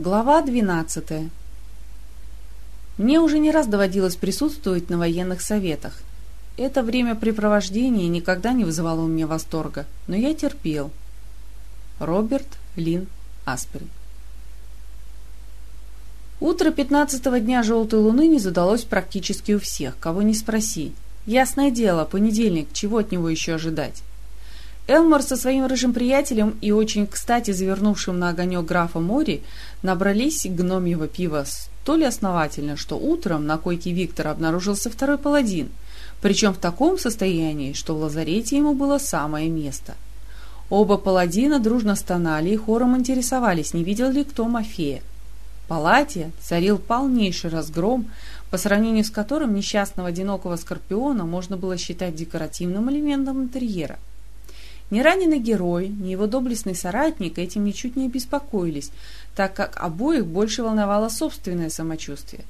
Глава 12. Мне уже не раз доводилось присутствовать на военных советах. Это времяпрепровождение никогда не вызывало у меня восторга, но я терпел. Роберт Лин Асприн Утро пятнадцатого дня желтой луны не задалось практически у всех, кого не спроси. Ясное дело, понедельник, чего от него еще ожидать? Элмор со своим рыжим приятелем и очень кстати завернувшим на огонек графа Мори набрались гномьего пива столь основательно, что утром на койке Виктора обнаружился второй паладин, причем в таком состоянии, что в лазарете ему было самое место. Оба паладина дружно стонали и хором интересовались, не видел ли кто Мафея. В палате царил полнейший разгром, по сравнению с которым несчастного одинокого скорпиона можно было считать декоративным элементом интерьера – ни раненый герой, ни его доблестный соратник этим ничуть не беспокоились, так как обоих больше волновало собственное самочувствие.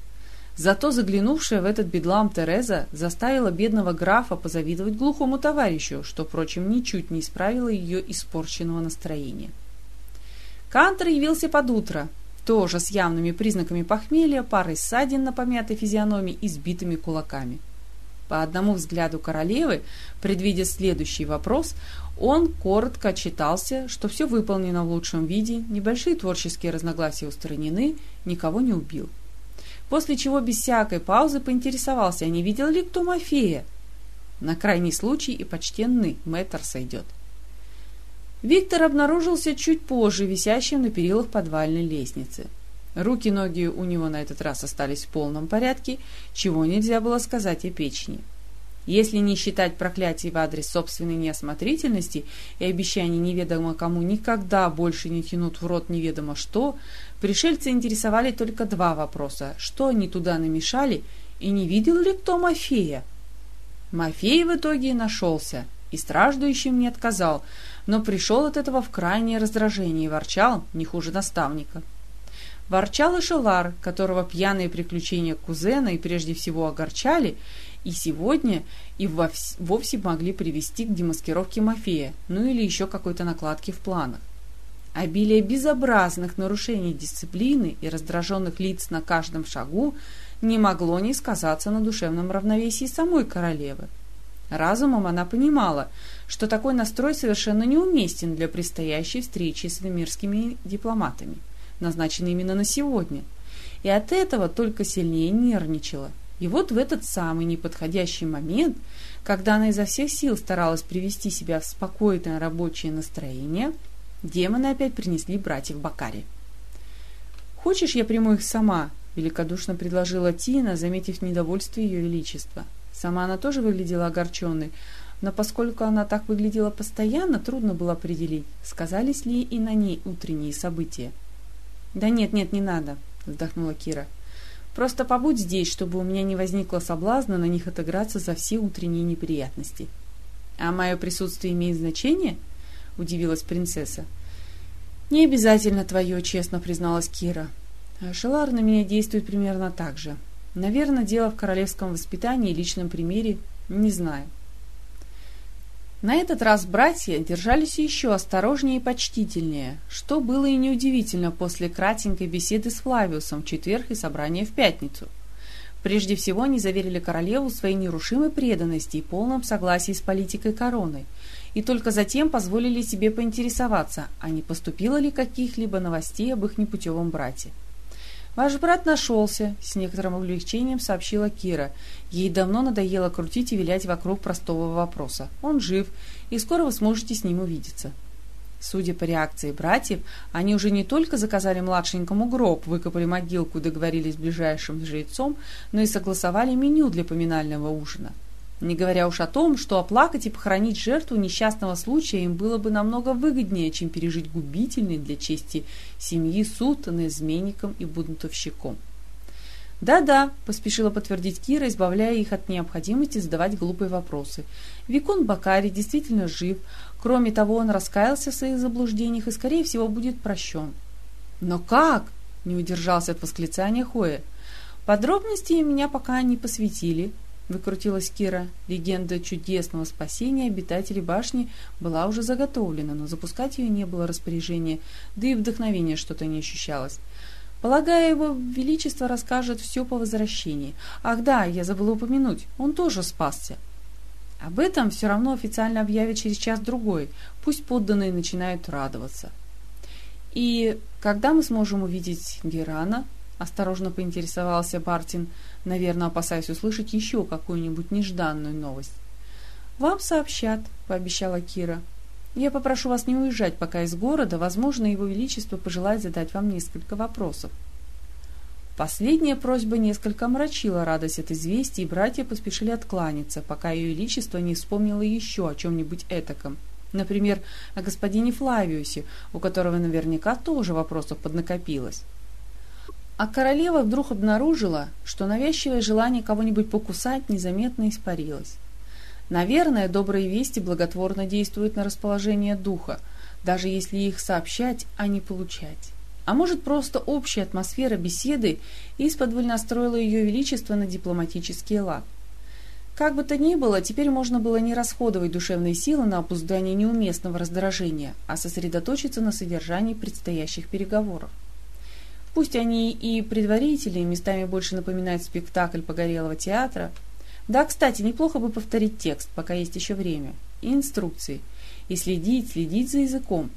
Зато заглянувшая в этот бедлам Тереза заставила бедного графа позавидовать глухому товарищу, что, впрочем, ничуть не исправило ее испорченного настроения. Кантер явился под утро, тоже с явными признаками похмелья, парой ссадин на помятой физиономии и сбитыми кулаками. По одному взгляду королевы, предвидя следующий вопрос, он коротко отчитался, что все выполнено в лучшем виде, небольшие творческие разногласия устранены, никого не убил. После чего без всякой паузы поинтересовался, а не видел ли кто Мафея. На крайний случай и почтенный мэтр сойдет. Виктор обнаружился чуть позже, висящим на перилах подвальной лестницы. Руки-ноги у него на этот раз остались в полном порядке, чего нельзя было сказать о печени. Если не считать проклятий в адрес собственной неосмотрительности и обещаний неведомо кому никогда больше не тянут в рот неведомо что, пришельцы интересовали только два вопроса. Что они туда намешали и не видел ли кто Мафея? Мафей в итоге нашелся и страждующим не отказал, но пришел от этого в крайнее раздражение и ворчал не хуже наставника. Ворчал и Шелар, которого пьяные приключения кузена и прежде всего огорчали, и сегодня и вовсе могли привести к демаскировке Мафея, ну или еще какой-то накладки в планах. Обилие безобразных нарушений дисциплины и раздраженных лиц на каждом шагу не могло не сказаться на душевном равновесии самой королевы. Разумом она понимала, что такой настрой совершенно неуместен для предстоящей встречи с вымирскими дипломатами, назначенной именно на сегодня, и от этого только сильнее нервничала. И вот в этот самый неподходящий момент, когда она изо всех сил старалась привести себя в спокойное рабочее настроение, демоны опять принесли братьев Бакари. «Хочешь, я приму их сама?» – великодушно предложила Тина, заметив недовольство ее величества. Сама она тоже выглядела огорченной, но поскольку она так выглядела постоянно, трудно было определить, сказались ли и на ней утренние события. «Да нет, нет, не надо», – вздохнула Кира. Просто побудь здесь, чтобы у меня не возникло соблазна на них отыграться за все утренние неприятности. А мое присутствие имеет значение? Удивилась принцесса. Не обязательно твое, честно призналась Кира. Шелар на меня действует примерно так же. Наверное, дело в королевском воспитании и личном примере, не знаю. На этот раз братья держались еще осторожнее и почтительнее, что было и неудивительно после кратенькой беседы с Флавиусом в четверг и собрания в пятницу. Прежде всего они заверили королеву своей нерушимой преданности и полном согласии с политикой короны, и только затем позволили себе поинтересоваться, а не поступило ли каких-либо новостей об их непутевом брате. «Ваш брат нашелся», — с некоторым облегчением сообщила Кира. Ей давно надоело крутить и вилять вокруг простого вопроса. «Он жив, и скоро вы сможете с ним увидеться». Судя по реакции братьев, они уже не только заказали младшенькому гроб, выкопали могилку, договорились с ближайшим жрецом, но и согласовали меню для поминального ужина. Не говоря уж о том, что оплакать и похоронить жертву несчастного случая им было бы намного выгоднее, чем пережить губительный для чести семьи суд над изменником и бунтовщиком. «Да-да», — поспешила подтвердить Кира, избавляя их от необходимости задавать глупые вопросы. «Викон Бакари действительно жив. Кроме того, он раскаялся в своих заблуждениях и, скорее всего, будет прощен». «Но как?» — не удержался от восклицания Хоя. «Подробности меня пока не посвятили», выкрутилась Кира. Легенда чудесного спасения обитателей башни была уже заготовлена, но запускать ее не было распоряжения, да и вдохновения что-то не ощущалось. Полагаю, его величество расскажет все по возвращении. Ах да, я забыла упомянуть, он тоже спасся. Об этом все равно официально объявят через час-другой. Пусть подданные начинают радоваться. И когда мы сможем увидеть Герана? Осторожно поинтересовался Бартин, наверное, опасаясь услышать еще какую-нибудь нежданную новость. «Вам сообщат», — пообещала Кира. «Я попрошу вас не уезжать пока из города. Возможно, Его Величество пожелает задать вам несколько вопросов». Последняя просьба несколько омрачила радость от известий, и братья поспешили откланяться, пока Ее Величество не вспомнило еще о чем-нибудь этаком. Например, о господине Флавиусе, у которого наверняка тоже вопросов поднакопилось. А королева вдруг обнаружила, что навязчивое желание кого-нибудь покусать незаметно испарилось. Наверное, добрые вести благотворно действуют на расположение духа, даже если их сообщать, а не получать. А может, просто общая атмосфера беседы исподволь настроила ее величество на дипломатический лад. Как бы то ни было, теперь можно было не расходовать душевные силы на опуздание неуместного раздражения, а сосредоточиться на содержании предстоящих переговоров. Пусть они и предварительные, местами больше напоминают спектакль погорелого театра. Да, кстати, неплохо бы повторить текст, пока есть еще время, и инструкции, и следить, следить за языком.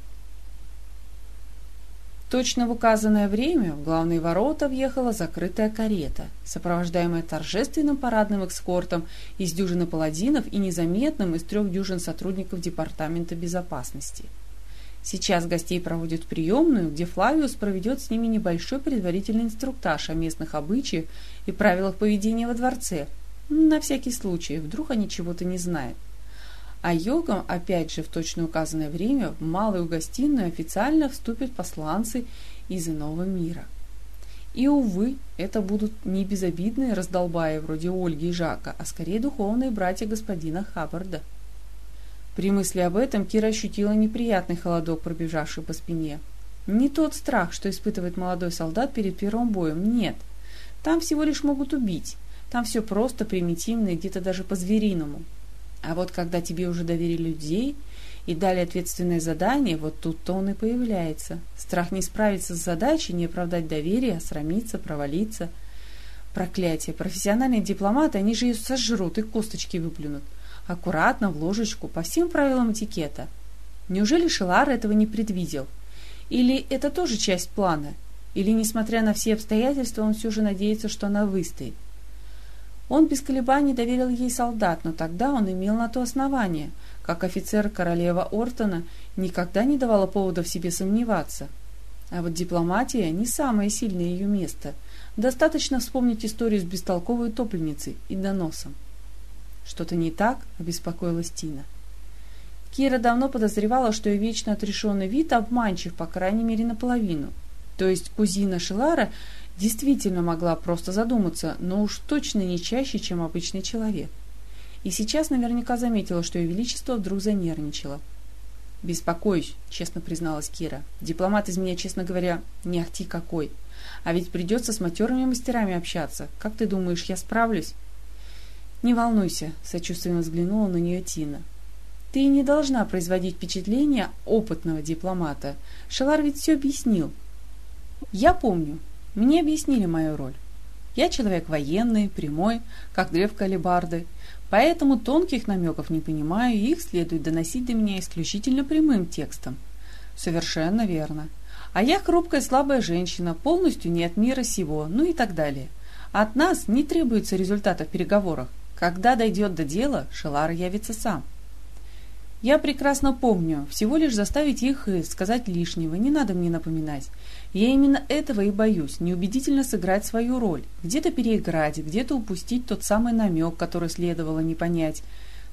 Точно в указанное время в главные ворота въехала закрытая карета, сопровождаемая торжественным парадным экскортом из дюжины паладинов и незаметным из трех дюжин сотрудников Департамента безопасности – Сейчас гостей проводят в приемную, где Флавиус проведет с ними небольшой предварительный инструктаж о местных обычаях и правилах поведения во дворце. На всякий случай, вдруг они чего-то не знают. А йогам, опять же, в точно указанное время в малую гостиную официально вступят посланцы из иного мира. И, увы, это будут не безобидные раздолбаи вроде Ольги и Жака, а скорее духовные братья господина Хаббарда. При мысли об этом Кира ощутила неприятный холодок, пробежавший по спине. Не тот страх, что испытывает молодой солдат перед первым боем, нет. Там всего лишь могут убить. Там все просто, примитивно и где-то даже по-звериному. А вот когда тебе уже доверили людей и дали ответственное задание, вот тут-то он и появляется. Страх не справиться с задачей, не оправдать доверие, срамиться, провалиться. Проклятие. Профессиональные дипломаты, они же ее сожрут и косточки выплюнут аккуратно, в ложечку, по всем правилам этикета. Неужели Шелар этого не предвидел? Или это тоже часть плана? Или, несмотря на все обстоятельства, он все же надеется, что она выстоит? Он без колебаний доверил ей солдат, но тогда он имел на то основание. Как офицер королева Ортона никогда не давала повода в себе сомневаться. А вот дипломатия не самое сильное ее место. Достаточно вспомнить историю с бестолковой утопленницей и доносом. «Что-то не так?» – обеспокоилась Тина. Кира давно подозревала, что ее вечно отрешенный вид обманчив, по крайней мере, наполовину. То есть кузина Шелара действительно могла просто задуматься, но уж точно не чаще, чем обычный человек. И сейчас наверняка заметила, что ее величество вдруг занервничало. «Беспокоюсь», — честно призналась Кира. «Дипломат из меня, честно говоря, не ахти какой. А ведь придется с матерыми мастерами общаться. Как ты думаешь, я справлюсь?» «Не волнуйся», — сочувственно взглянула на нее Тина. «Ты не должна производить впечатление опытного дипломата. Шалар ведь все объяснил». «Я помню. Мне объяснили мою роль. Я человек военный, прямой, как древко алебарды, поэтому тонких намеков не понимаю, и их следует доносить до меня исключительно прямым текстом». «Совершенно верно. А я хрупкая слабая женщина, полностью не от мира сего, ну и так далее. От нас не требуется результата в переговорах. Когда дойдет до дела, Шелар явится сам. Я прекрасно помню, всего лишь заставить их и сказать лишнего, не надо мне напоминать. Я именно этого и боюсь, неубедительно сыграть свою роль, где-то переиграть, где-то упустить тот самый намек, который следовало не понять.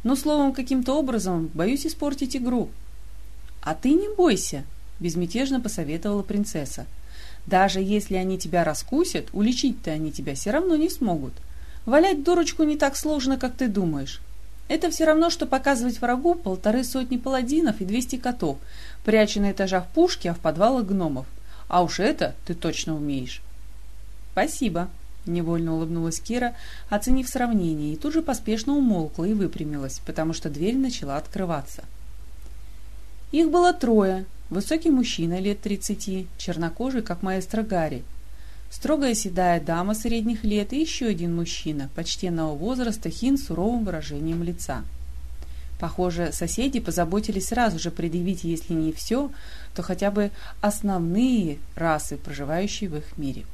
Но, словом, каким-то образом боюсь испортить игру. «А ты не бойся», — безмятежно посоветовала принцесса. «Даже если они тебя раскусят, уличить-то они тебя все равно не смогут. Валять дурочку не так сложно, как ты думаешь. Это все равно, что показывать врагу полторы сотни паладинов и двести котов, пряча на этажах пушки, а в подвалах гномов. А уж это ты точно умеешь. Спасибо, невольно улыбнулась Кира, оценив сравнение, и тут же поспешно умолкла и выпрямилась, потому что дверь начала открываться. Их было трое. Высокий мужчина лет тридцати, чернокожий, как маэстро Гарри, строгая седая дама средних лет и еще один мужчина, почтенного возраста, хин с суровым выражением лица. Похоже, соседи позаботились сразу же предъявить, если не все, то хотя бы основные расы, проживающие в их мире.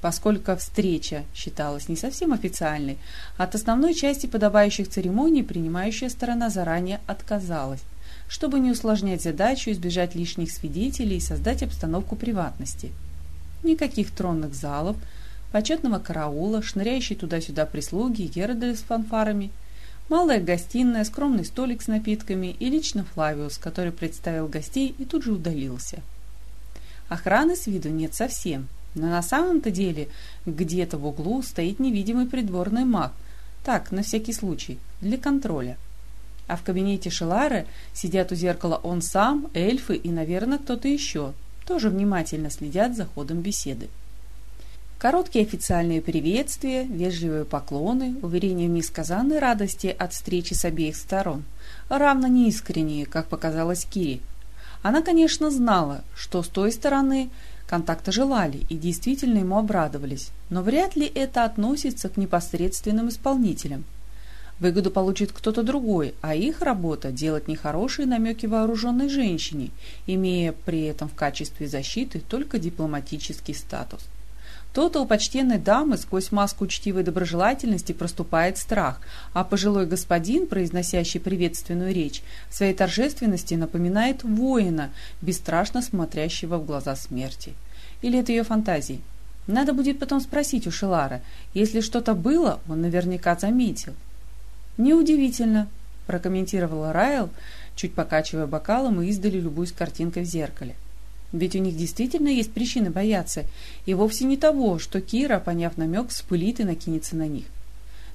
Поскольку встреча считалась не совсем официальной, от основной части подобающих церемоний принимающая сторона заранее отказалась, чтобы не усложнять задачу, избежать лишних свидетелей и создать обстановку приватности. Никаких тронных залов, почетного караула, шныряющей туда-сюда прислуги и Герда с фанфарами, малая гостиная, скромный столик с напитками и лично Флавиус, который представил гостей и тут же удалился. Охраны с виду нет совсем, но на самом-то деле где-то в углу стоит невидимый придворный маг, так, на всякий случай, для контроля – а в кабинете Шелары сидят у зеркала он сам, эльфы и, наверное, кто-то еще. Тоже внимательно следят за ходом беседы. Короткие официальные приветствия, вежливые поклоны, уверения мисс Казанны радости от встречи с обеих сторон, равно неискренние, как показалось Кире. Она, конечно, знала, что с той стороны контакта желали и действительно ему обрадовались, но вряд ли это относится к непосредственным исполнителям – Выгоду получит кто-то другой, а их работа – делать нехорошие намеки вооруженной женщине, имея при этом в качестве защиты только дипломатический статус. То-то у почтенной дамы сквозь маску учтивой доброжелательности проступает страх, а пожилой господин, произносящий приветственную речь, в своей торжественности напоминает воина, бесстрашно смотрящего в глаза смерти. Или это ее фантазии? Надо будет потом спросить у Шелара. Если что-то было, он наверняка заметил. «Неудивительно», – прокомментировала Райл, чуть покачивая бокалом и издали любуюсь картинкой в зеркале. Ведь у них действительно есть причины бояться, и вовсе не того, что Кира, поняв намек, вспылит и накинется на них.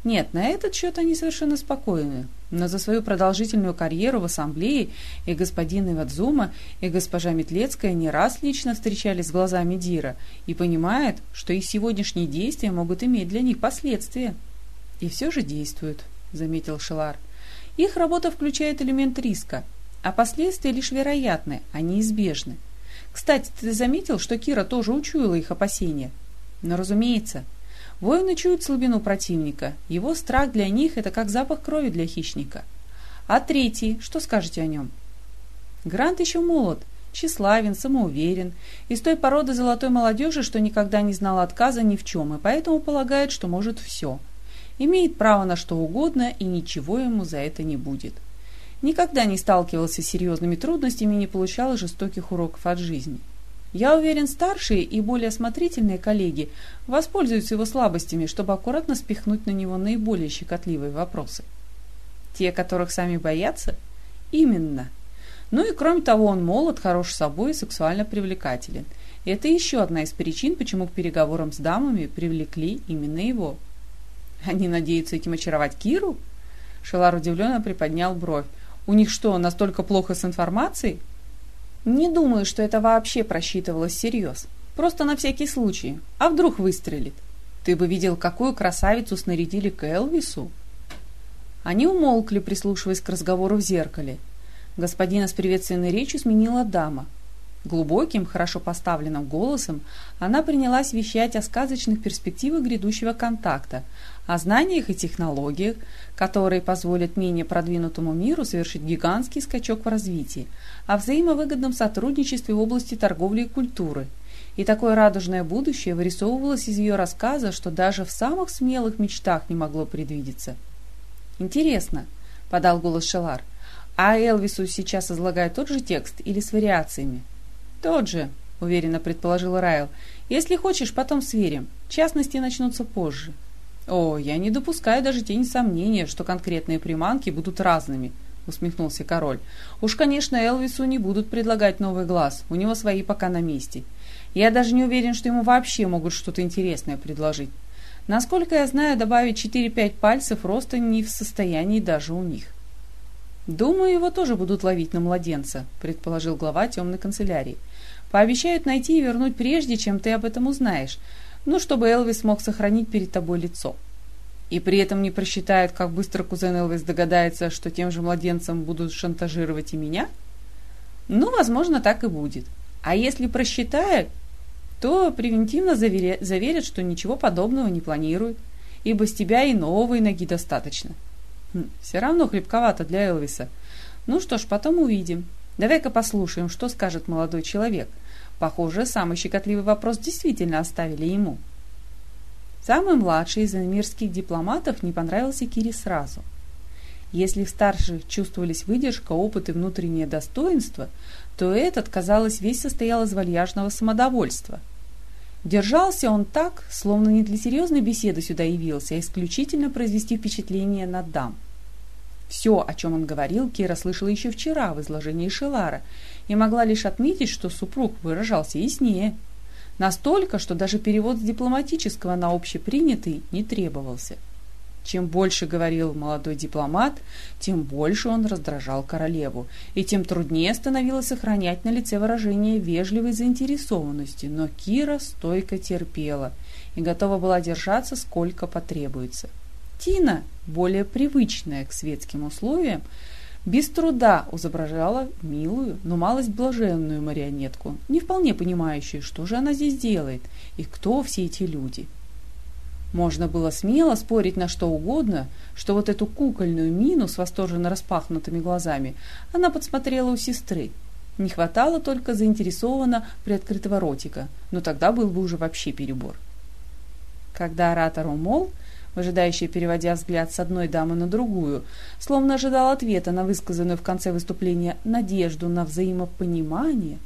Нет, на этот счет они совершенно спокойны, но за свою продолжительную карьеру в ассамблее и господин Ивадзума, и госпожа Метлецкая не раз лично встречались с глазами Дира и понимают, что их сегодняшние действия могут иметь для них последствия. И все же действуют. — заметил Шелар. «Их работа включает элемент риска, а последствия лишь вероятны, а неизбежны. Кстати, ты заметил, что Кира тоже учуяла их опасения? Но, разумеется, воины чуют слабину противника. Его страх для них — это как запах крови для хищника. А третий, что скажете о нем? Грант еще молод, тщеславен, самоуверен, из той породы золотой молодежи, что никогда не знала отказа ни в чем, и поэтому полагает, что может все — имеет право на что угодно и ничего ему за это не будет. Никогда не сталкивался с серьезными трудностями и не получал жестоких уроков от жизни. Я уверен, старшие и более осмотрительные коллеги воспользуются его слабостями, чтобы аккуратно спихнуть на него наиболее щекотливые вопросы. Те, которых сами боятся? Именно. Ну и кроме того, он молод, хорош собой и сексуально привлекателен. Это еще одна из причин, почему к переговорам с дамами привлекли именно его. Они надеются этим очаровать Киру? Шелар удивленно приподнял бровь. У них что, настолько плохо с информацией? Не думаю, что это вообще просчитывалось всерьез. Просто на всякий случай. А вдруг выстрелит? Ты бы видел, какую красавицу снарядили к Элвису. Они умолкли, прислушиваясь к разговору в зеркале. Господина с приветственной речью сменила дама. Глубоким, хорошо поставленным голосом она принялась вещать о сказочных перспективах грядущего контакта, о знаниях и технологиях, которые позволят менее продвинутому миру совершить гигантский скачок в развитии, о взаимовыгодном сотрудничестве в области торговли и культуры. И такое радужное будущее вырисовывалось из ее рассказа, что даже в самых смелых мечтах не могло предвидеться. «Интересно», — подал голос Шелар, — «а Элвису сейчас излагает тот же текст или с вариациями?» «Тот же», — уверенно предположил Райл. «Если хочешь, потом сверим. Частности начнутся позже». «О, я не допускаю даже тени сомнения, что конкретные приманки будут разными», — усмехнулся король. «Уж, конечно, Элвису не будут предлагать новый глаз, у него свои пока на месте. Я даже не уверен, что ему вообще могут что-то интересное предложить. Насколько я знаю, добавить 4-5 пальцев роста не в состоянии даже у них». «Думаю, его тоже будут ловить на младенца», — предположил глава темной канцелярии. «Пообещают найти и вернуть прежде, чем ты об этом узнаешь ну, чтобы Элвис мог сохранить перед тобой лицо. И при этом не просчитает, как быстро кузен Элвис догадается, что тем же младенцем будут шантажировать и меня? Ну, возможно, так и будет. А если просчитает, то превентивно заверя... заверят, что ничего подобного не планируют, ибо с тебя и новой ноги достаточно. Хм, все равно хлебковато для Элвиса. Ну что ж, потом увидим. Давай-ка послушаем, что скажет молодой человек. Похоже, самый щекотливый вопрос действительно оставили ему. Самый младший из мирских дипломатов не понравился Кире сразу – если в старших чувствовались выдержка, опыт и внутреннее достоинство, то этот, казалось, весь состоял из вальяжного самодовольства. Держался он так, словно не для серьезной беседы сюда явился, а исключительно произвести впечатление на дам. Все, о чем он говорил, Кира слышала еще вчера в изложении Шелара и могла лишь отметить, что супруг выражался яснее. Настолько, что даже перевод с дипломатического на общепринятый не требовался. Чем больше говорил молодой дипломат, тем больше он раздражал королеву, и тем труднее становилось сохранять на лице выражение вежливой заинтересованности, но Кира стойко терпела и готова была держаться сколько потребуется. Тина, более привычная к светским условиям, без труда изображала милую, но малость блаженную марионетку, не вполне понимающую, что же она здесь делает и кто все эти люди – можно было смело спорить на что угодно, что вот эту кукольную мину с восторженно распахнутыми глазами она подсмотрела у сестры. Не хватало только заинтересованно приоткрытого ротика, но тогда был бы уже вообще перебор. Когда оратор умолк, выжидающий, переводя взгляд с одной дамы на другую, словно ожидал ответа на высказанную в конце выступления надежду на взаимопонимание,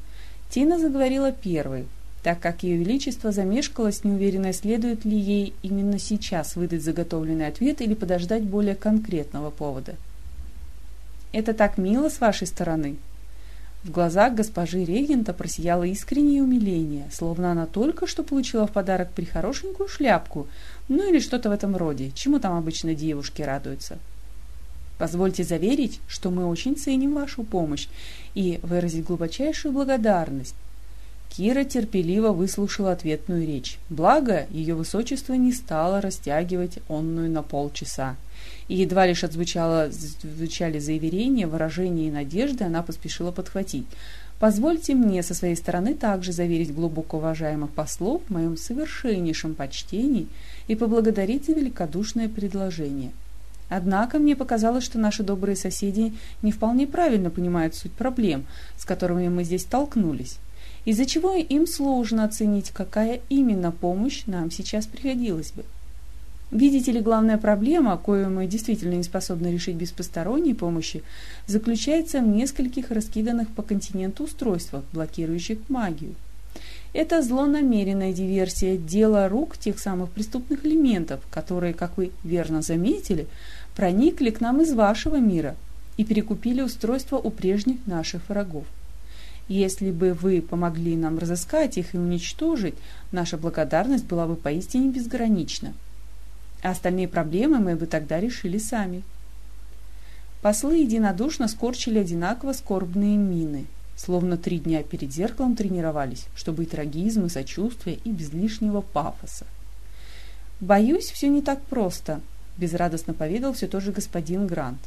Тина заговорила первой, так как Ее Величество замешкалось, неуверенно следует ли ей именно сейчас выдать заготовленный ответ или подождать более конкретного повода. «Это так мило с вашей стороны!» В глазах госпожи регента просияло искреннее умиление, словно она только что получила в подарок прихорошенькую шляпку, ну или что-то в этом роде, чему там обычно девушки радуются. Позвольте заверить, что мы очень ценим вашу помощь и выразить глубочайшую благодарность Кира терпеливо выслушала ответную речь. Благо, ее высочество не стало растягивать онную на полчаса. И едва лишь отзвучало, звучали заверения, выражения и надежды, она поспешила подхватить. «Позвольте мне со своей стороны также заверить глубоко уважаемых послов в моем совершеннейшем почтении и поблагодарить за великодушное предложение». Однако мне показалось, что наши добрые соседи не вполне правильно понимают суть проблем, с которыми мы здесь столкнулись из-за чего им сложно оценить, какая именно помощь нам сейчас пригодилась бы. Видите ли, главная проблема, кою мы действительно не способны решить без посторонней помощи, заключается в нескольких раскиданных по континенту устройствах, блокирующих магию. Это злонамеренная диверсия дела рук тех самых преступных элементов, которые, как вы верно заметили, проникли к нам из вашего мира и перекупили устройство у прежних наших врагов. Если бы вы помогли нам разыскать их и уничтожить, наша благодарность была бы поистине безгранична. А остальные проблемы мы бы тогда решили сами. Послы единодушно скорчили одинаково скорбные мины, словно три дня перед зеркалом тренировались, чтобы и трагизм, и сочувствие, и без лишнего пафоса. «Боюсь, все не так просто», — безрадостно поведал все тот же господин Грант.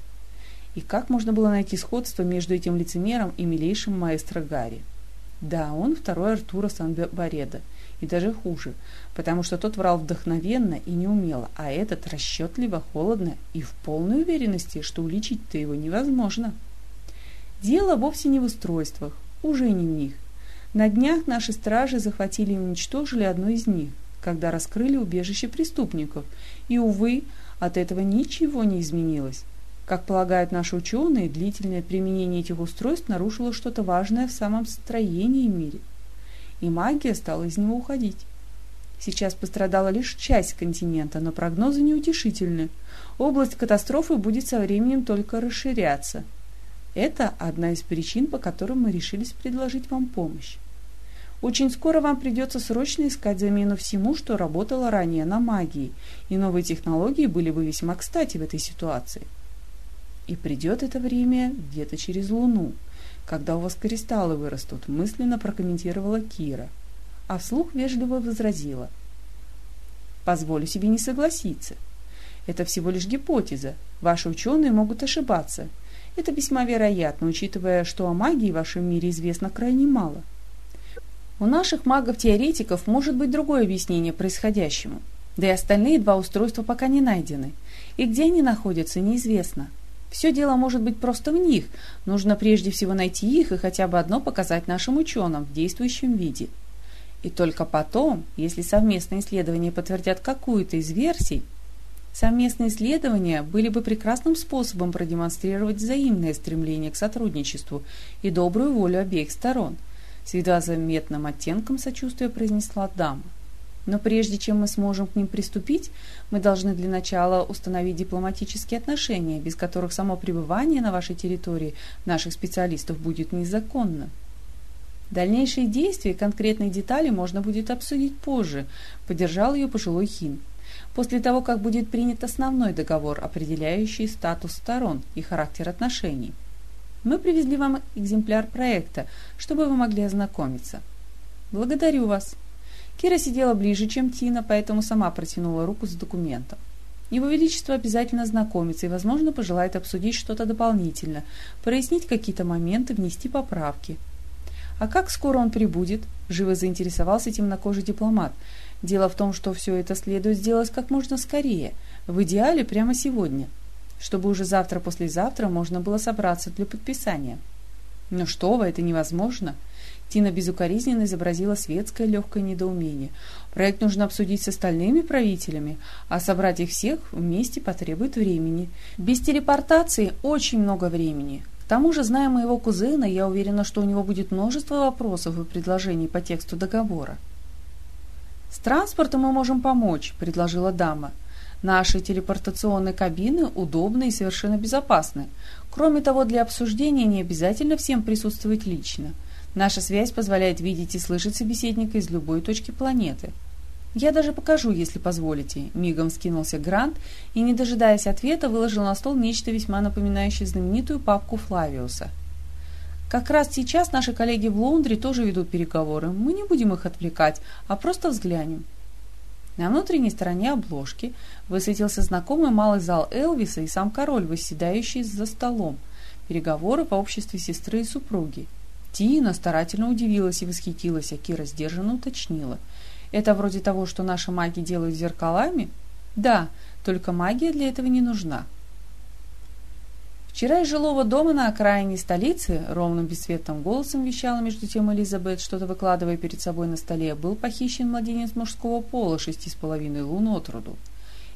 И как можно было найти сходство между этим лицемером и милейшим маэстро Гарри? Да, он второй Артура Сан-Бареда, и даже хуже, потому что тот врал вдохновенно и неумело, а этот расчетливо, холодно и в полной уверенности, что уличить-то его невозможно. Дело вовсе не в устройствах, уже не в них. На днях наши стражи захватили и уничтожили одно из них, когда раскрыли убежище преступников, и, увы, от этого ничего не изменилось. Как полагают наши ученые, длительное применение этих устройств нарушило что-то важное в самом строении мире, и магия стала из него уходить. Сейчас пострадала лишь часть континента, но прогнозы неутешительны. Область катастрофы будет со временем только расширяться. Это одна из причин, по которым мы решились предложить вам помощь. Очень скоро вам придется срочно искать замену всему, что работало ранее на магии, и новые технологии были бы весьма кстати в этой ситуации. И придет это время где-то через Луну, когда у вас кристаллы вырастут, мысленно прокомментировала Кира, а вслух вежливо возразила. Позволю себе не согласиться. Это всего лишь гипотеза. Ваши ученые могут ошибаться. Это весьма вероятно, учитывая, что о магии в вашем мире известно крайне мало. У наших магов-теоретиков может быть другое объяснение происходящему. Да и остальные два устройства пока не найдены. И где они находятся, неизвестно. Все дело может быть просто в них. Нужно прежде всего найти их и хотя бы одно показать нашим ученым в действующем виде. И только потом, если совместные исследования подтвердят какую-то из версий, совместные исследования были бы прекрасным способом продемонстрировать взаимное стремление к сотрудничеству и добрую волю обеих сторон, с едва заметным оттенком сочувствия произнесла дама. Но прежде чем мы сможем к ним приступить, мы должны для начала установить дипломатические отношения, без которых само пребывание на вашей территории наших специалистов будет незаконно. Дальнейшие действия и конкретные детали можно будет обсудить позже, поддержал ее пожилой Хин. После того, как будет принят основной договор, определяющий статус сторон и характер отношений. Мы привезли вам экземпляр проекта, чтобы вы могли ознакомиться. Благодарю вас. Кира сидела ближе, чем Тина, поэтому сама протянула руку с документом. Его Величество обязательно знакомится и, возможно, пожелает обсудить что-то дополнительно, прояснить какие-то моменты, внести поправки. А как скоро он прибудет? Живо заинтересовался темнокожий дипломат. Дело в том, что все это следует сделать как можно скорее, в идеале прямо сегодня, чтобы уже завтра-послезавтра можно было собраться для подписания. Но что вы, это невозможно. Тина безукоризненно изобразила светское легкое недоумение. Проект нужно обсудить с остальными правителями, а собрать их всех вместе потребует времени. Без телепортации очень много времени. К тому же, зная моего кузена, я уверена, что у него будет множество вопросов и предложений по тексту договора. «С транспортом мы можем помочь», — предложила дама. «Наши телепортационные кабины удобны и совершенно безопасны. Кроме того, для обсуждения не обязательно всем присутствовать лично. Наша связь позволяет видеть и слышать собеседника из любой точки планеты. Я даже покажу, если позволите. Мигом скинулся Грант и, не дожидаясь ответа, выложил на стол нечто весьма напоминающее знаменитую папку Флавиуса. Как раз сейчас наши коллеги в Лондре тоже ведут переговоры. Мы не будем их отвлекать, а просто взглянем. На внутренней стороне обложки высветился знакомый малый зал Элвиса и сам король, восседающий за столом. Переговоры по обществе сестры и супруги. Тина старательно удивилась и восхитилась, а Кира сдержанно уточнила. «Это вроде того, что наши маги делают зеркалами?» «Да, только магия для этого не нужна». Вчера из жилого дома на окраине столицы, ровным бесцветным голосом вещала между тем Элизабет, что-то выкладывая перед собой на столе, был похищен младенец мужского пола шести с половиной лун от роду.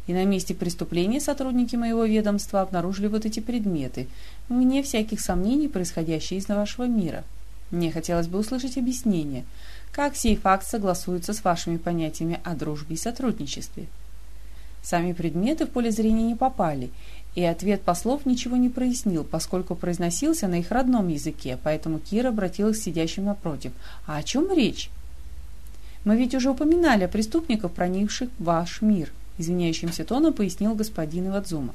И на месте преступления сотрудники моего ведомства обнаружили вот эти предметы, вне всяких сомнений, происходящие из вашего мира. Мне хотелось бы услышать объяснение, как сей факт согласуется с вашими понятиями о дружбе и сотрудничестве. Сами предметы в поле зрения не попали, и ответ послов ничего не прояснил, поскольку произносился на их родном языке, поэтому Кира обратилась к сидящим напротив. «А о чем речь?» «Мы ведь уже упоминали о преступниках, проникших в ваш мир», извиняющимся тоном пояснил господин Ивадзума.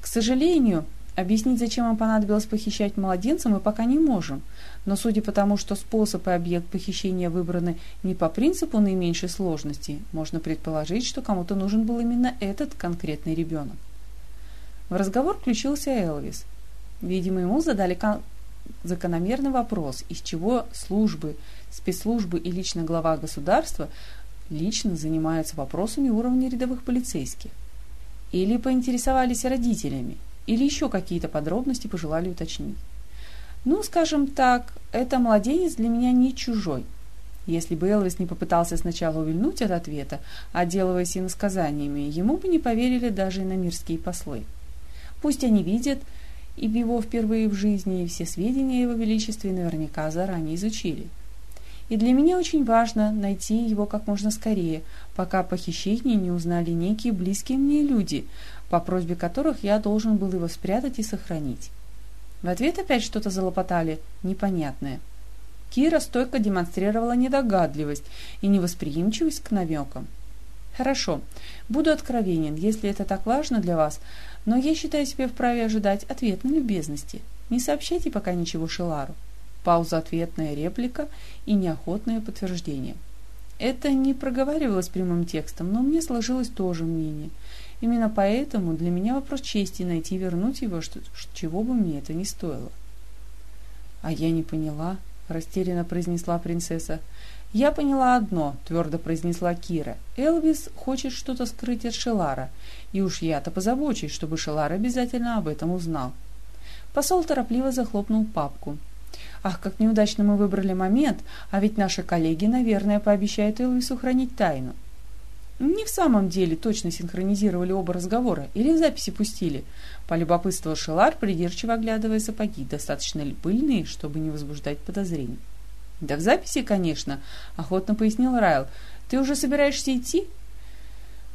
«К сожалению, объяснить, зачем им понадобилось похищать младенца, мы пока не можем, но судя по тому, что способ и объект похищения выбраны не по принципу наименьшей сложности, можно предположить, что кому-то нужен был именно этот конкретный ребенок. В разговор включился Элвис. Видимо, ему задали закономерный вопрос, из чего службы, спецслужбы и лично глава государства лично занимаются вопросами уровня рядовых полицейских. Или поинтересовались родителями, или еще какие-то подробности пожелали уточнить. Ну, скажем так, это младенец для меня не чужой. Если бы Элвис не попытался сначала увильнуть от ответа, отделываясь иносказаниями, ему бы не поверили даже иномирские послы. Пусть они видят и его впервые в жизни, и все сведения о его величестве наверняка заранее изучили. И для меня очень важно найти его как можно скорее, пока похищение не узнали некие близкие мне люди, по просьбе которых я должен был его спрятать и сохранить. В ответ опять что-то залопотали, непонятное. Кира стойко демонстрировала недогадливость и невосприимчивость к намекам. «Хорошо, буду откровенен, если это так важно для вас, но я считаю себя вправе ожидать ответной любезности. Не сообщайте пока ничего Шилару». Пауза, ответная реплика и неохотное подтверждение. Это не проговаривалось прямым текстом, но мне сложилось тоже мнение – Именно поэтому для меня вопрос чести найти и вернуть его, что, чего бы мне это ни стоило. А я не поняла. — растерянно произнесла принцесса. «Я поняла одно», — твердо произнесла Кира. «Элвис хочет что-то скрыть от Шелара, и уж я-то позабочусь, чтобы Шелар обязательно об этом узнал». Посол торопливо захлопнул папку. «Ах, как неудачно мы выбрали момент, а ведь наши коллеги, наверное, пообещают Элвису хранить тайну». Не в самом деле точно синхронизировали оба разговора или в записи пустили. Полюбопытствовал Шелар, придирчиво оглядывая сапоги, достаточно ли пыльные, чтобы не возбуждать подозрений. «Да в записи, конечно», — охотно пояснил Райл. «Ты уже собираешься идти?»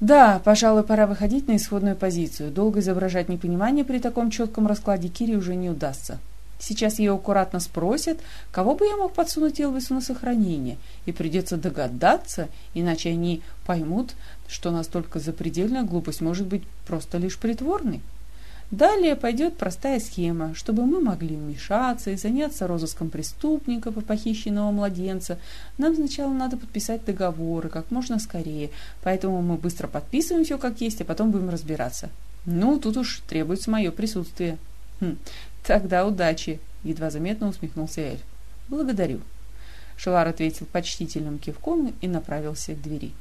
«Да, пожалуй, пора выходить на исходную позицию. Долго изображать непонимание при таком четком раскладе Кире уже не удастся. Сейчас ее аккуратно спросят, кого бы я мог подсунуть Элвису на сохранение, и придется догадаться, иначе они поймут, что настолько запредельная глупость может быть просто лишь притворной. Далее пойдет простая схема, чтобы мы могли вмешаться и заняться розыском преступника по похищенного младенца. Нам сначала надо подписать договоры как можно скорее, поэтому мы быстро подписываем все как есть, а потом будем разбираться. Ну, тут уж требуется мое присутствие. Хм, «Тогда удачи!» — едва заметно усмехнулся эльф. «Благодарю». Шелар ответил почтительным кивком и направился к двери.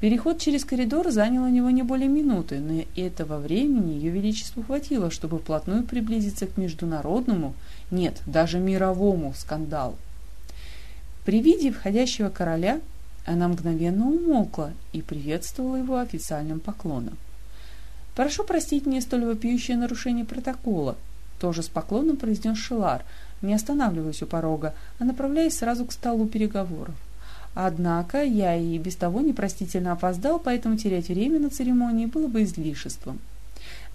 Переход через коридор занял у него не более минуты, но этого времени ее величеству хватило, чтобы вплотную приблизиться к международному, нет, даже мировому скандалу. При виде входящего короля она мгновенно умолкла и приветствовала его официальным поклоном. «Прошу простить мне столь вопиющее нарушение протокола», тоже с поклоном произнес Шилар, не останавливаясь у порога, а направляясь сразу к столу переговоров. Однако я и без того непростительно опоздал, поэтому терять время на церемонии было бы излишеством.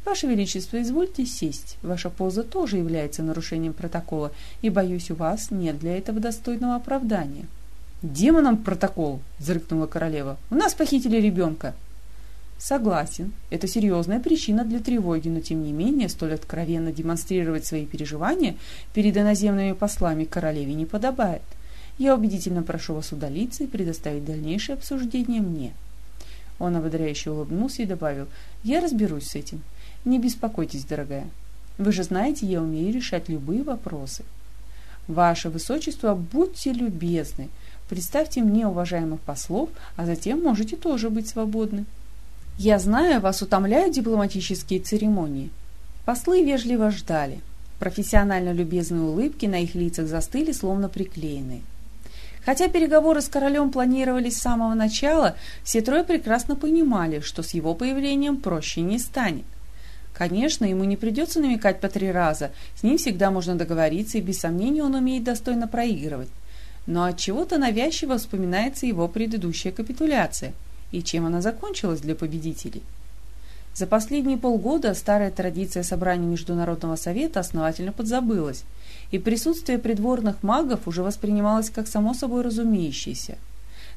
Ваше Величество, извольте сесть. Ваша поза тоже является нарушением протокола, и, боюсь, у вас нет для этого достойного оправдания. «Демонам протокол!» — зарыкнула королева. «У нас похитили ребенка!» Согласен, это серьезная причина для тревоги, но тем не менее столь откровенно демонстрировать свои переживания перед иноземными послами королеве не подобает. Я убедительно прошу вас удалиться и предоставить дальнейшее обсуждение мне. Он ободряюще улыбнулся и добавил, я разберусь с этим. Не беспокойтесь, дорогая. Вы же знаете, я умею решать любые вопросы. Ваше Высочество, будьте любезны. Представьте мне уважаемых послов, а затем можете тоже быть свободны. «Я знаю, вас утомляют дипломатические церемонии». Послы вежливо ждали. Профессионально любезные улыбки на их лицах застыли, словно приклеенные. Хотя переговоры с королем планировались с самого начала, все трое прекрасно понимали, что с его появлением проще не станет. Конечно, ему не придется намекать по три раза, с ним всегда можно договориться, и без сомнения он умеет достойно проигрывать. Но от чего то навязчиво вспоминается его предыдущая капитуляция – и чем она закончилась для победителей. За последние полгода старая традиция собраний Международного совета основательно подзабылась, и присутствие придворных магов уже воспринималось как само собой разумеющееся.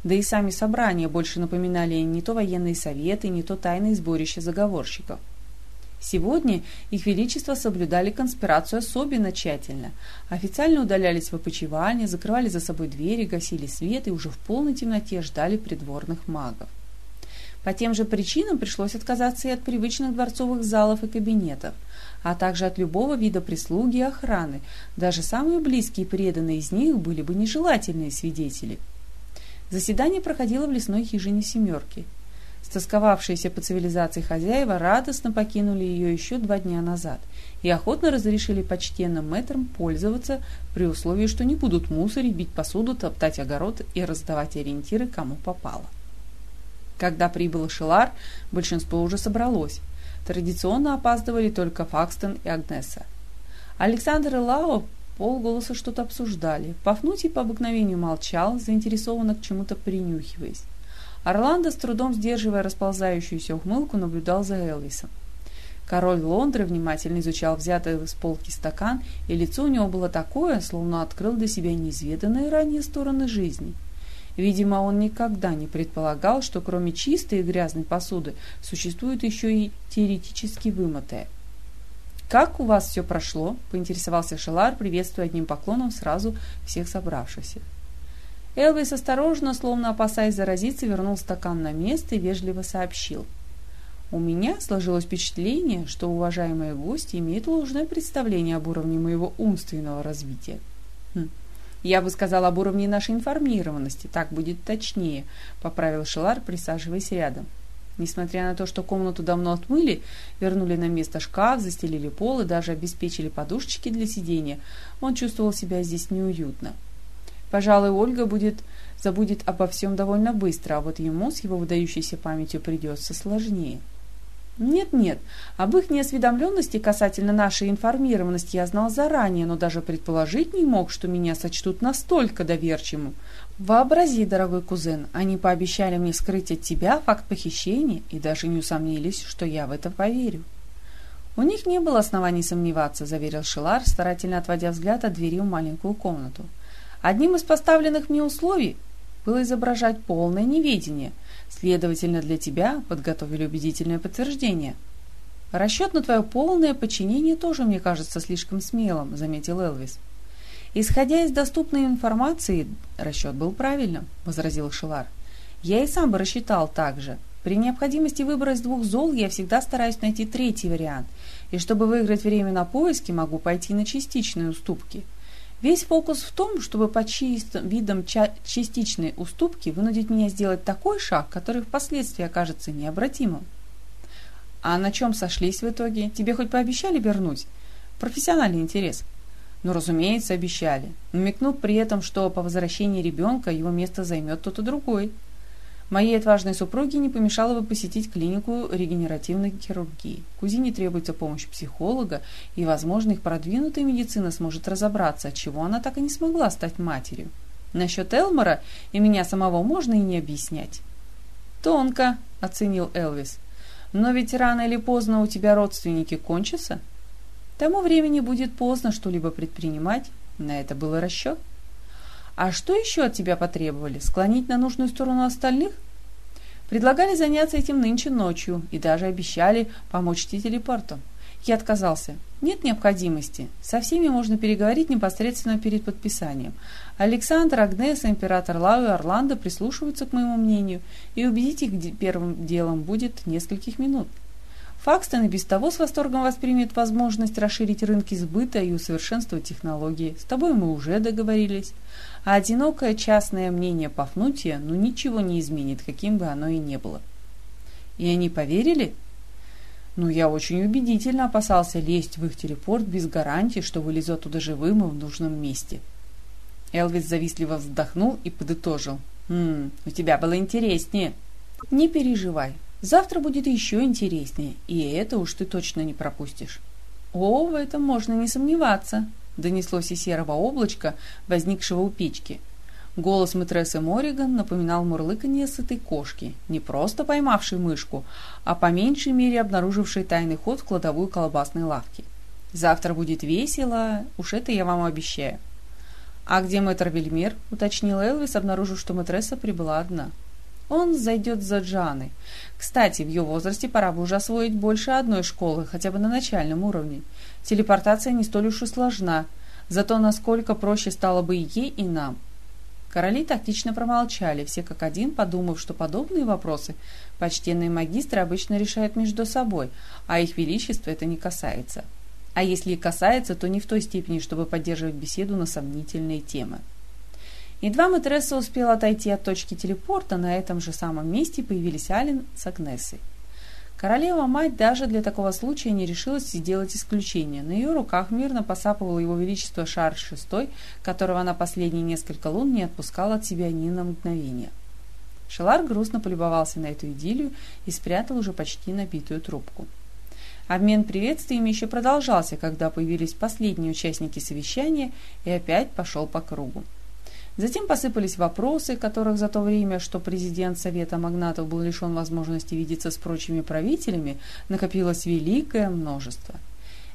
Да и сами собрания больше напоминали не то военные советы, не то тайные сборища заговорщиков. Сегодня их величество соблюдали конспирацию особенно тщательно. Официально удалялись в опочивальне, закрывали за собой двери, гасили свет и уже в полной темноте ждали придворных магов. По тем же причинам пришлось отказаться и от привычных дворцовых залов и кабинетов, а также от любого вида прислуги и охраны. Даже самые близкие и преданные из них были бы нежелательные свидетели. Заседание проходило в лесной хижине «семерки». Стосковавшиеся по цивилизации хозяева радостно покинули ее еще два дня назад и охотно разрешили почтенным мэтрам пользоваться при условии, что не будут мусорить, бить посуду, топтать огород и раздавать ориентиры кому попало. Когда прибыл Шилар, большинство уже собралось. Традиционно опаздывали только Факстон и Агнеса. Александр и Лао полголоса что-то обсуждали. Пафнутий по обыкновению молчал, заинтересованно к чему-то принюхиваясь. Орландо, с трудом сдерживая расползающуюся ухмылку, наблюдал за Элвисом. Король Лондры внимательно изучал взятый с полки стакан, и лицо у него было такое, словно открыл для себя неизведанные ранее стороны жизни – Видимо, он никогда не предполагал, что кроме чистой и грязной посуды существует еще и теоретически вымытая. «Как у вас все прошло?» – поинтересовался Шелар, приветствуя одним поклоном сразу всех собравшихся. Элвис осторожно, словно опасаясь заразиться, вернул стакан на место и вежливо сообщил. «У меня сложилось впечатление, что уважаемые гости имеют ложное представление об уровне моего умственного развития». Хм. Я бы сказал об уровне нашей информированности, так будет точнее, поправил Шелар, присаживаясь рядом. Несмотря на то, что комнату давно отмыли, вернули на место шкаф, застелили пол и даже обеспечили подушечки для сидения, он чувствовал себя здесь неуютно. Пожалуй, Ольга будет забудет обо всем довольно быстро, а вот ему с его выдающейся памятью придется сложнее. Нет-нет, об их неосведомленности касательно нашей информированности я знал заранее, но даже предположить не мог, что меня сочтут настолько доверчивым. Вообрази, дорогой кузен, они пообещали мне скрыть от тебя факт похищения и даже не усомнились, что я в это поверю. У них не было оснований сомневаться, заверил Шилар, старательно отводя взгляд от двери в маленькую комнату. Одним из поставленных мне условий было изображать полное неведение – Следовательно, для тебя подготовили убедительное подтверждение. Расчет на твое полное подчинение тоже, мне кажется, слишком смелым, заметил Элвис. Исходя из доступной информации, расчет был правильным, возразил Шилар. Я и сам бы рассчитал так же. При необходимости выбора из двух зол я всегда стараюсь найти третий вариант. И чтобы выиграть время на поиски, могу пойти на частичные уступки – Весь фокус в том, чтобы по чистым видам частичной уступки вынудить меня сделать такой шаг, который впоследствии окажется необратимым. А на чем сошлись в итоге? Тебе хоть пообещали вернуть? Профессиональный интерес. Ну, разумеется, обещали, намекнув при этом, что по возвращении ребенка его место займет кто-то другой – Моей отважной супруге не помешало бы посетить клинику регенеративной хирургии. Кузине требуется помощь психолога, и, возможно, их продвинутая медицина сможет разобраться, от чего она так и не смогла стать матерью. Насчет Элмора и меня самого можно и не объяснять. «Тонко», — оценил Элвис. «Но ведь рано или поздно у тебя родственники кончатся. Тому времени будет поздно что-либо предпринимать. На это был расчет». А что еще от тебя потребовали? Склонить на нужную сторону остальных? Предлагали заняться этим нынче ночью и даже обещали помочь тебе телепорту. Я отказался. Нет необходимости. Со всеми можно переговорить непосредственно перед подписанием. Александр, Агнеса, император Лау и Орландо прислушиваются к моему мнению, и убедить их первым делом будет нескольких минут. Факстон и без того с восторгом воспримет возможность расширить рынки сбыта и усовершенствовать технологии. С тобой мы уже договорились. А одинокое частное мнение Пафнутия ну ничего не изменит, каким бы оно и ни было. И они поверили? Ну, я очень убедительно опасался лезть в их телепорт без гарантии, что вылезу оттуда живым и в нужном месте. Элвис завистливо вздохнул и подытожил. «Хм, у тебя было интереснее». «Не переживай, Завтра будет еще интереснее, и это уж ты точно не пропустишь. О, в этом можно не сомневаться, донеслось из серого облачка, возникшего у печки. Голос мэтрессы Мориган напоминал мурлыканье сытой кошки, не просто поймавшей мышку, а по меньшей мере обнаружившей тайный ход в кладовую колбасной лавки. Завтра будет весело, уж это я вам обещаю. «А где мэтр Вельмир?» — уточнил Элвис, обнаружив, что мэтресса прибыла одна. Он зайдет за Джаной. Кстати, в ее возрасте пора бы уже освоить больше одной школы, хотя бы на начальном уровне. Телепортация не столь уж и сложна, зато насколько проще стало бы и ей, и нам. Короли тактично промолчали, все как один, подумав, что подобные вопросы почтенные магистры обычно решают между собой, а их величество это не касается. А если и касается, то не в той степени, чтобы поддерживать беседу на сомнительные темы. Едва Матересса успела отойти от точки телепорта, на этом же самом месте появились Ален с Агнесой. Королева-мать даже для такого случая не решилась сделать исключение. На ее руках мирно посапывало его величество Шарль VI, которого она последние несколько лун не отпускала от себя ни на мгновение. Шелар грустно полюбовался на эту идиллию и спрятал уже почти набитую трубку. Обмен приветствиями еще продолжался, когда появились последние участники совещания и опять пошел по кругу. Затем посыпались вопросы, которых за то время, что президент Совета магнатов был лишен возможности видеться с прочими правителями, накопилось великое множество.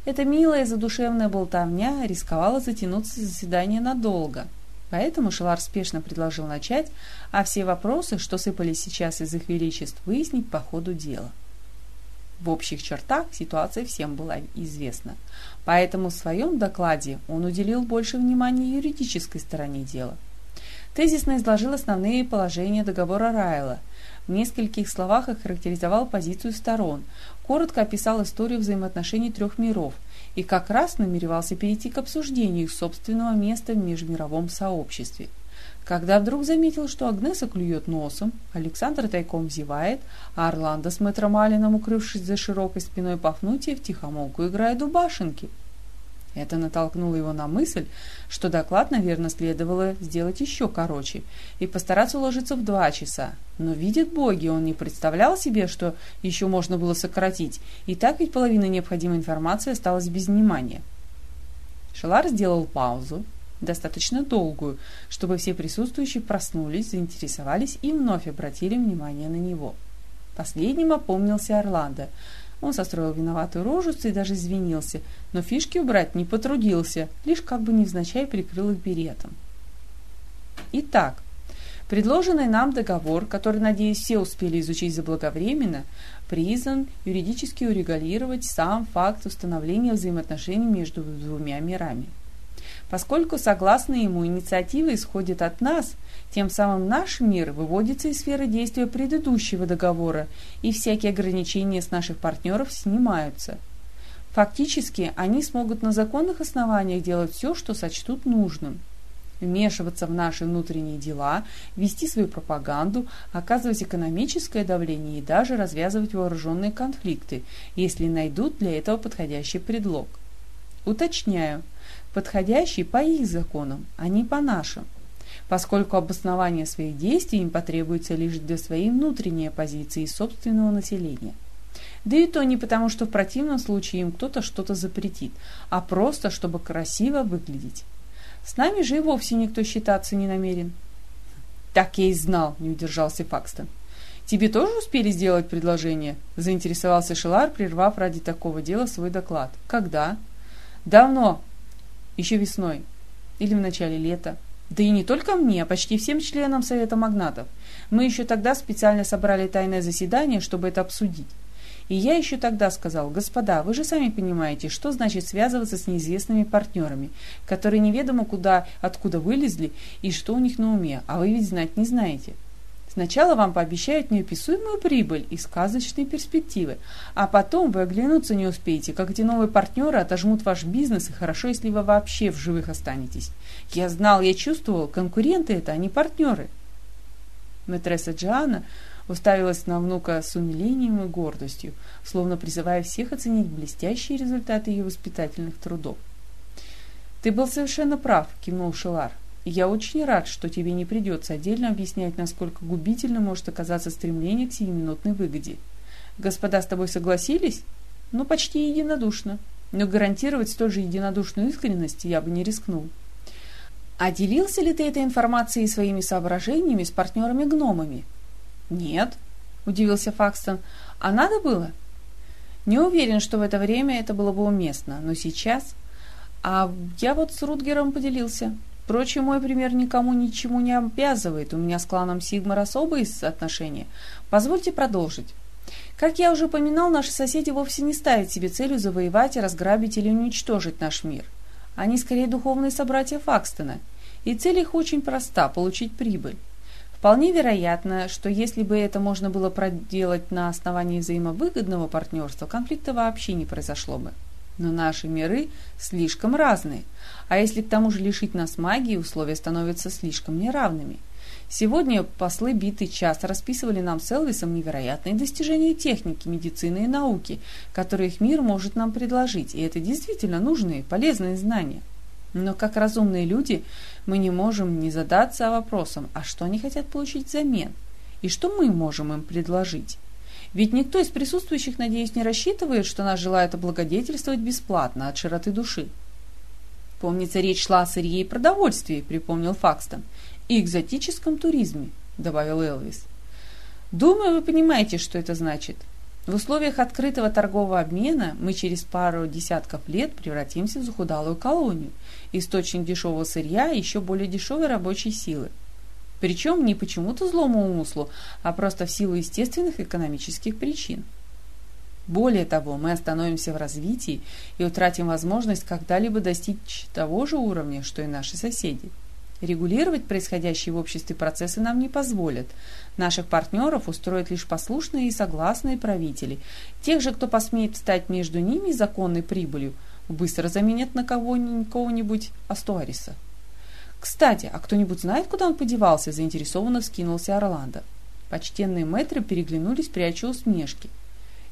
Эта милая задушевная болтовня рисковала затянуться заседание надолго. Поэтому Шелар спешно предложил начать, а все вопросы, что сыпались сейчас из их величеств, выяснить по ходу дела. В общих чертах ситуация всем была известна, поэтому в своем докладе он уделил больше внимания юридической стороне дела – тезисно изложил основные положения договора Райла, в нескольких словах охарактеризовал позицию сторон, коротко описал историю взаимоотношений трех миров и как раз намеревался перейти к обсуждению их собственного места в межмировом сообществе. Когда вдруг заметил, что Агнеса клюет носом, Александр тайком зевает, а Орландо с мэтром Алином, укрывшись за широкой спиной Пафнутия, втихомолку играет у башенки – это натолкнуло его на мысль, что доклад, наверное, следовало сделать еще короче и постараться уложиться в два часа. Но, видят боги, он не представлял себе, что еще можно было сократить, и так ведь половина необходимой информации осталась без внимания. Шелар сделал паузу, достаточно долгую, чтобы все присутствующие проснулись, заинтересовались и вновь обратили внимание на него. Последним опомнился Орландо – он состроил виноватую рожицу и даже извинился, но фишки убрать не потрудился, лишь как бы невзначай прикрыл их беретом. Итак, предложенный нам договор, который, надеюсь, все успели изучить заблаговременно, призван юридически урегулировать сам факт установления взаимоотношений между двумя мирами. Поскольку, согласно ему, инициатива исходит от нас, тем самым наш мир выводится из сферы действия предыдущего договора, и всякие ограничения с наших партнеров снимаются. Фактически, они смогут на законных основаниях делать все, что сочтут нужным. Вмешиваться в наши внутренние дела, вести свою пропаганду, оказывать экономическое давление и даже развязывать вооруженные конфликты, если найдут для этого подходящий предлог. Уточняю, подходящий по их законам, а не по нашим поскольку обоснование своих действий им потребуется лишь для своей внутренней позиции собственного населения. Да и то не потому, что в противном случае им кто-то что-то запретит, а просто, чтобы красиво выглядеть. С нами же и вовсе никто считаться не намерен. Так я и знал, не удержался Факстон. Тебе тоже успели сделать предложение? Заинтересовался Шелар, прервав ради такого дела свой доклад. Когда? Давно. Еще весной. Или в начале лета. Да и не только мне, а почти всем членам Совета магнатов. Мы еще тогда специально собрали тайное заседание, чтобы это обсудить. И я еще тогда сказал, господа, вы же сами понимаете, что значит связываться с неизвестными партнерами, которые неведомо куда, откуда вылезли и что у них на уме, а вы ведь знать не знаете. Сначала вам пообещают неописуемую прибыль и сказочные перспективы, а потом вы оглянуться не успеете, как эти новые партнеры отожмут ваш бизнес, и хорошо, если вы вообще в живых останетесь. Я знал, я чувствовал, конкуренты это, а не партнеры. Мэтресса Джиана уставилась на внука с умилением и гордостью, словно призывая всех оценить блестящие результаты ее воспитательных трудов. «Ты был совершенно прав», — кивнул Шелар я очень рад, что тебе не придется отдельно объяснять, насколько губительно может оказаться стремление к сиюминутной выгоде. Господа с тобой согласились? Ну, почти единодушно. Но гарантировать столь же единодушную искренность я бы не рискнул. А делился ли ты этой информацией и своими соображениями с партнерами-гномами? Нет, удивился Факстон. А надо было? Не уверен, что в это время это было бы уместно, но сейчас... А я вот с Рутгером поделился. Впрочем, мой пример никому ничему не обязывает. У меня с кланом Сигмар особые отношения. Позвольте продолжить. Как я уже упоминал, наши соседи вовсе не ставят себе целью завоевать, разграбить или уничтожить наш мир. Они скорее духовные собратья Факстона. И цель их очень проста – получить прибыль. Вполне вероятно, что если бы это можно было проделать на основании взаимовыгодного партнерства, конфликта вообще не произошло бы. Но наши миры слишком разные. А если к тому же лишить нас магии, условия становятся слишком неравными. Сегодня послы битый час расписывали нам с Элвисом невероятные достижения техники, медицины и науки, которые их мир может нам предложить, и это действительно нужные, полезные знания. Но как разумные люди мы не можем не задаться вопросом, а что они хотят получить взамен, и что мы можем им предложить. Ведь никто из присутствующих, надеюсь, не рассчитывает, что нас желают облагодетельствовать бесплатно от широты души. Помнится, речь шла о сырье и продовольствии, припомнил Факстон. И экзотическом туризме, добавил Элвис. Думаю, вы понимаете, что это значит. В условиях открытого торгового обмена мы через пару десятков лет превратимся в захудалую колонию, источник дешевого сырья и еще более дешевой рабочей силы. Причем не почему-то злому умыслу, а просто в силу естественных экономических причин. Более того, мы остановимся в развитии и утратим возможность когда-либо достичь того же уровня, что и наши соседи. Регулировать происходящие в обществе процессы нам не позволят. Наших партнеров устроят лишь послушные и согласные правители. Тех же, кто посмеет встать между ними и законной прибылью, быстро заменят на кого-нибудь Астуариса. «Кстати, а кто-нибудь знает, куда он подевался?» – заинтересованно вскинулся Орландо. Почтенные мэтры переглянулись, пряча усмешки.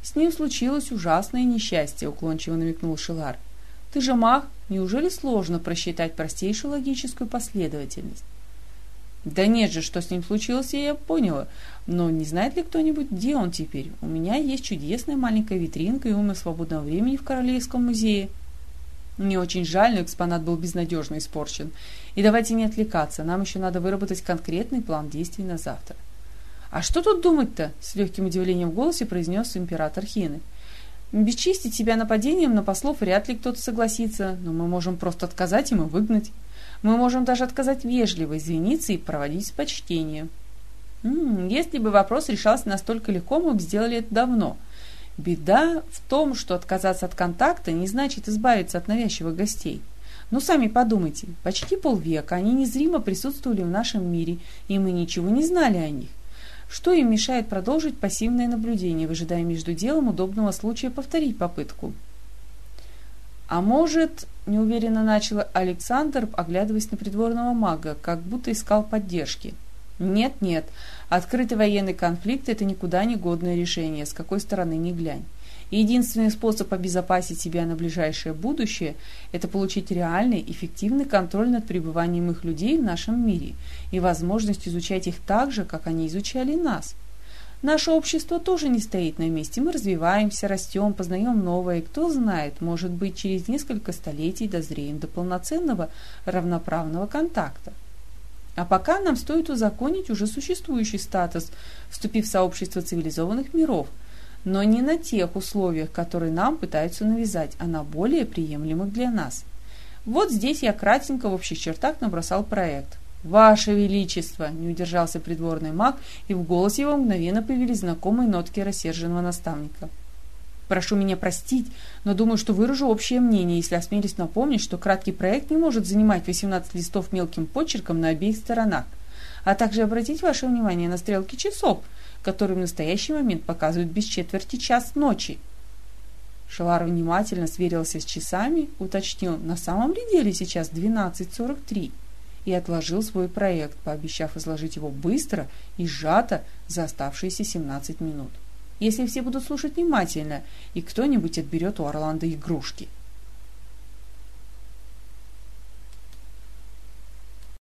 «С ним случилось ужасное несчастье», – уклончиво намекнул Шилар. «Ты же маг, неужели сложно просчитать простейшую логическую последовательность?» «Да нет же, что с ним случилось, я поняла. Но не знает ли кто-нибудь, где он теперь? У меня есть чудесная маленькая витринка и ума свободного времени в Королевском музее». Мне очень жаль, но экспонат был безнадежно испорчен. И давайте не отвлекаться, нам еще надо выработать конкретный план действий на завтра. «А что тут думать-то?» — с легким удивлением в голосе произнес император Хины. «Бесчистить себя нападением на послов вряд ли кто-то согласится, но мы можем просто отказать им и выгнать. Мы можем даже отказать вежливо, извиниться и проводить почтение. М-м, если бы вопрос решался настолько легко, мы бы сделали это давно. Беда в том, что отказаться от контакта не значит избавиться от навязчивых гостей. Ну, сами подумайте, почти полвека они незримо присутствовали в нашем мире, и мы ничего не знали о них. Что им мешает продолжить пассивное наблюдение, выжидая между делом удобного случая повторить попытку? А может, неуверенно начал Александр, оглядываясь на придворного мага, как будто искал поддержки. Нет, нет, открытый военный конфликт – это никуда не годное решение, с какой стороны ни глянь. Единственный способ обезопасить себя на ближайшее будущее – это получить реальный, эффективный контроль над пребыванием их людей в нашем мире и возможность изучать их так же, как они изучали нас. Наше общество тоже не стоит на месте. Мы развиваемся, растем, познаем новое. И кто знает, может быть, через несколько столетий дозреем до полноценного равноправного контакта. А пока нам стоит узаконить уже существующий статус, вступив в сообщество цивилизованных миров, но не на тех условиях, которые нам пытаются навязать, а на более приемлемых для нас. Вот здесь я кратенько в общих чертах набросал проект. «Ваше Величество!» – не удержался придворный маг, и в голосе его мгновенно появились знакомые нотки рассерженного наставника – Прошу меня простить, но думаю, что выражу общее мнение, если осмелюсь напомнить, что краткий проект не может занимать 18 листов мелким почерком на обеих сторонах, а также обратить ваше внимание на стрелки часов, которые в настоящий момент показывают без четверти час ночи. Шалар внимательно сверился с часами, уточнил, на самом ли деле сейчас 12.43, и отложил свой проект, пообещав изложить его быстро и сжато за оставшиеся 17 минут если все будут слушать внимательно, и кто-нибудь отберет у Орландо игрушки.